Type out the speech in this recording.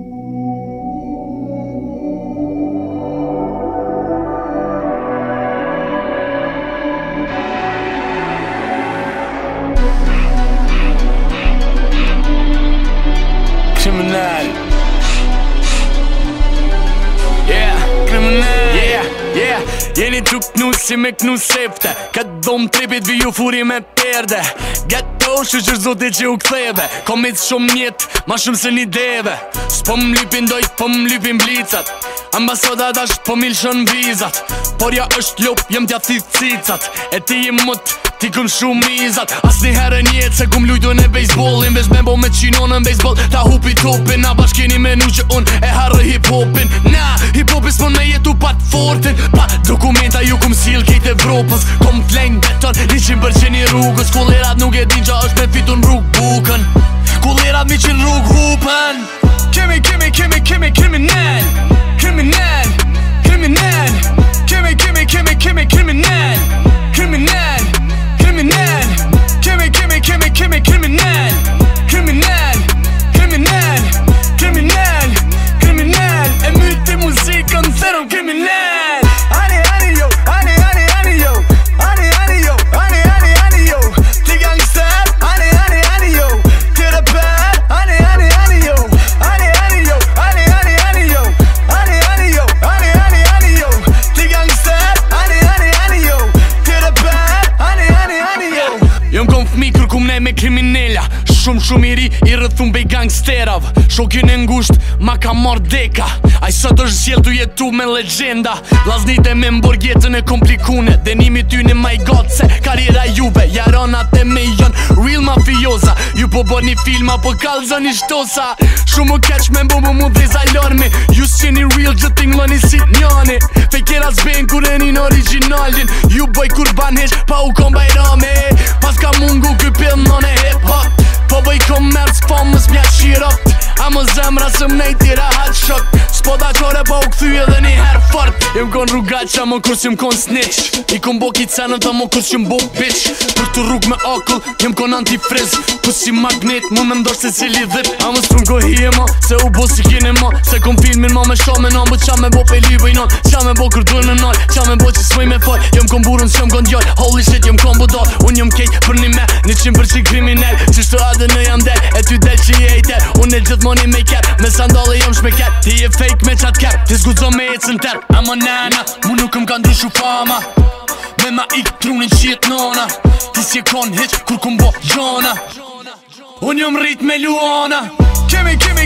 thank you Jeni të knu si me knu sefte Këtë dhomë tripit vi ju furi me perde Gëto të oshë që u këtheve Komit shumë njetë, ma shumë se një deve S'po më lypin dojt, po më lypin blicat Ambasodat ashtë po milë shën vizat Por ja është lup, jem t'ja thitë cicat E ti i mëtë Ti këm shumë mizat Asni herë njetë se këm lujdo në bejsbolin Vesh me bo me qinonë në bejsbol Ta hupi topin Na bashkini me nu që unë e harë hip-hopin Na, hip-hopis mën me jetu pat fortin Pa dokumenta ju këm s'il kejt vropës Kom t'lejnë beton, niqin bërqin i rrugës Kullerat nuk e din është me fitu në rrug bukën Kullerat mi qin rrug hupën Kimi, kimi, kimi, kimi, kimi, kimi, kimi, k shumë shumë i ri i rëthum bej gangsterav Shokin e ngusht ma ka mar deka Aj sot është zjel tu jetu me legenda Laznit e me mborg jetën e komplikune Denimi ty në maj gotë se karjera juve Jaronat e me jonë real mafioza Ju po bo një filma po kalë zë një shtosa Shumë keq me mbu mu mu dhe zajlormi Ju s'qe një real gjë t'inglo si sit njani Fe kjera s'ben kure një originalin Ju boj kur hesh pa u kombaj rame Pas ka mungu kë pëllë në ne Po më s'mja shirot A më zemra së mne i tira hot shot Po da qore po u këthyje dhe një herë fart Jem kon rrugat qa më kërës jem kon snitch I kon bo ki cenë dhe më kërës jem bo bitch Për të rrug me akull, jem kon antifriz Kus si magnet, më me ndorë se cili dhip A më s'pun ko hi e ma, se u bo si kine ma Se kon filmin ma me shome na, më qa me bo pe li bëjnon Qa me bo kër në nal, qa me bo që s'moj me fal Jem kon burun, jem kon djall, holy shit jem kon bodal Un jem kejt për një me, një qim për qik kriminel në jam del, e ty del që Un e gjithmoni me me shme Ti me qatë kërë ti zgudzo me e cën tërp Amo nana, mu nuk më kanë fama Me ma ikë trunin që jetë nona Ti si e konë kur ku mbo gjona Unë jo rritë me luona Kemi, kemi